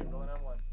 him going on one.